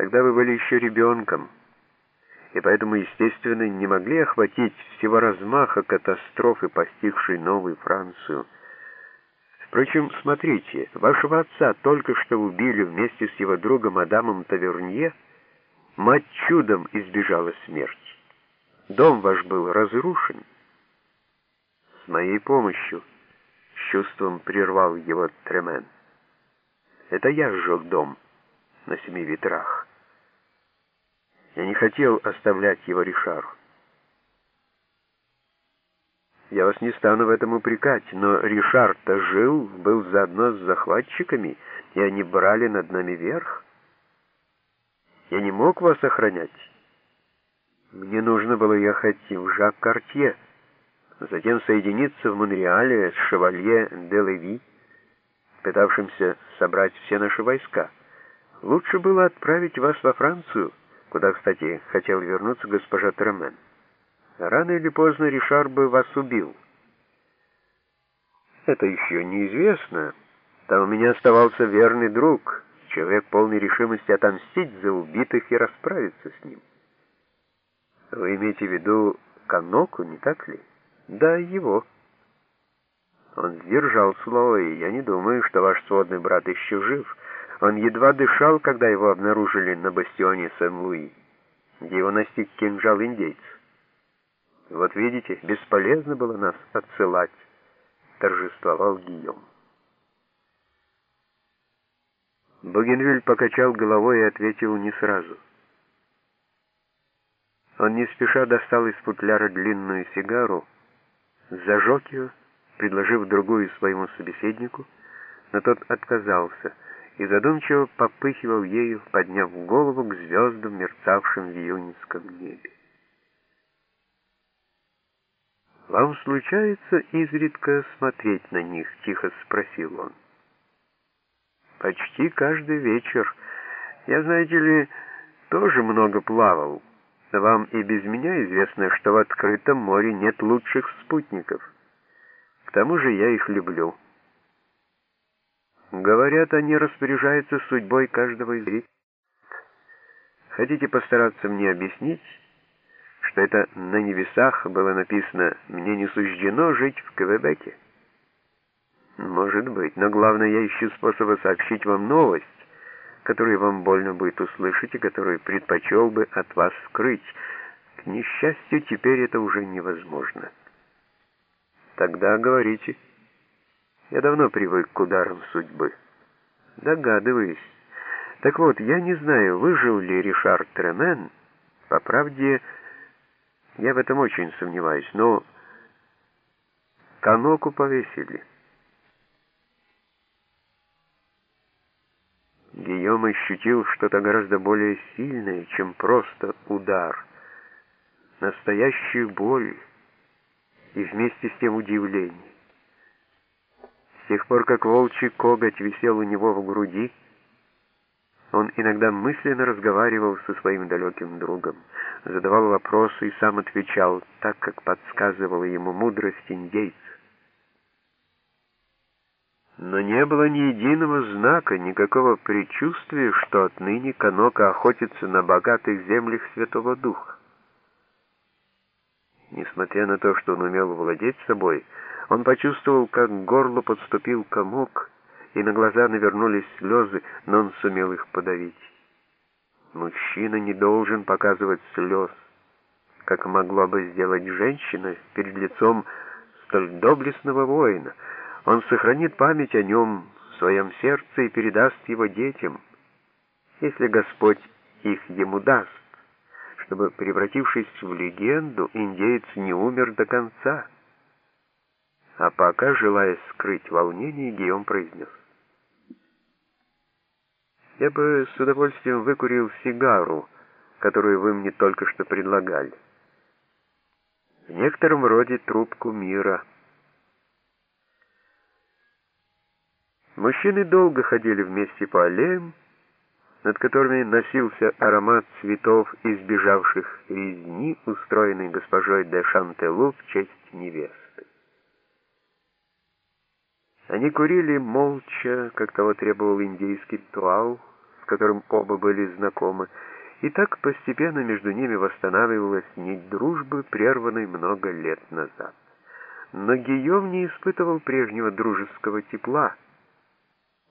Тогда вы были еще ребенком, и поэтому, естественно, не могли охватить всего размаха катастрофы, постигшей новую Францию. Впрочем, смотрите, вашего отца только что убили вместе с его другом Адамом Тавернье, мать чудом избежала смерти. Дом ваш был разрушен. С моей помощью, с чувством прервал его Тремен. Это я сжег дом на семи ветрах. Я не хотел оставлять его Ришару. Я вас не стану в этом упрекать, но Ришар-то жил, был заодно с захватчиками, и они брали над нами верх. Я не мог вас охранять. Мне нужно было ехать в Жак-Картье, затем соединиться в Монреале с шевалье де Леви, пытавшимся собрать все наши войска. Лучше было отправить вас во Францию, куда, кстати, хотел вернуться госпожа Тремен. Рано или поздно Ришар бы вас убил. Это еще неизвестно. Там у меня оставался верный друг, человек полный решимости отомстить за убитых и расправиться с ним. Вы имеете в виду Каноку, не так ли? Да, его. Он сдержал слово, и я не думаю, что ваш сводный брат еще жив. Он едва дышал, когда его обнаружили на бастионе Сен-Луи, где его настиг кинжал индейцев. Вот видите, бесполезно было нас отсылать, торжествовал Гийом. Бугенвиль покачал головой и ответил не сразу. Он не спеша достал из футляра длинную сигару, зажег ее, предложив другую своему собеседнику, но тот отказался и задумчиво попыхивал ею, подняв голову к звездам, мерцавшим в июньском небе. «Вам случается изредка смотреть на них?» — тихо спросил он. «Почти каждый вечер. Я, знаете ли, тоже много плавал». Вам и без меня известно, что в открытом море нет лучших спутников. К тому же я их люблю. Говорят, они распоряжаются судьбой каждого из них. Хотите постараться мне объяснить, что это на небесах было написано «Мне не суждено жить в Квебеке»? Может быть, но главное, я ищу способа сообщить вам новость, которые вам больно будет услышать и которые предпочел бы от вас скрыть. К несчастью, теперь это уже невозможно. Тогда говорите. Я давно привык к ударам судьбы. Догадываюсь. Так вот, я не знаю, выжил ли Ришард Тремен. По правде, я в этом очень сомневаюсь, но Каноку повесили. Гийом ощутил что-то гораздо более сильное, чем просто удар. Настоящую боль и вместе с тем удивление. Тех пор, как волчий коготь висел у него в груди, он иногда мысленно разговаривал со своим далеким другом, задавал вопросы и сам отвечал так, как подсказывала ему мудрость индейца. Но не было ни единого знака, никакого предчувствия, что отныне Канока охотится на богатых землях Святого Духа. Несмотря на то, что он умел владеть собой, он почувствовал, как к горлу подступил комок, и на глаза навернулись слезы, но он сумел их подавить. Мужчина не должен показывать слез, как могла бы сделать женщина перед лицом столь доблестного воина — он сохранит память о нем в своем сердце и передаст его детям, если Господь их ему даст, чтобы, превратившись в легенду, индеец не умер до конца. А пока, желая скрыть волнение, Гийом произнес. «Я бы с удовольствием выкурил сигару, которую вы мне только что предлагали. В некотором роде трубку мира». Мужчины долго ходили вместе по аллеям, над которыми носился аромат цветов, избежавших резни, устроенной госпожой де Шантелу в честь невесты. Они курили молча, как того требовал индийский ритуал, которым оба были знакомы, и так постепенно между ними восстанавливалась нить дружбы, прерванной много лет назад. Но Гийом не испытывал прежнего дружеского тепла,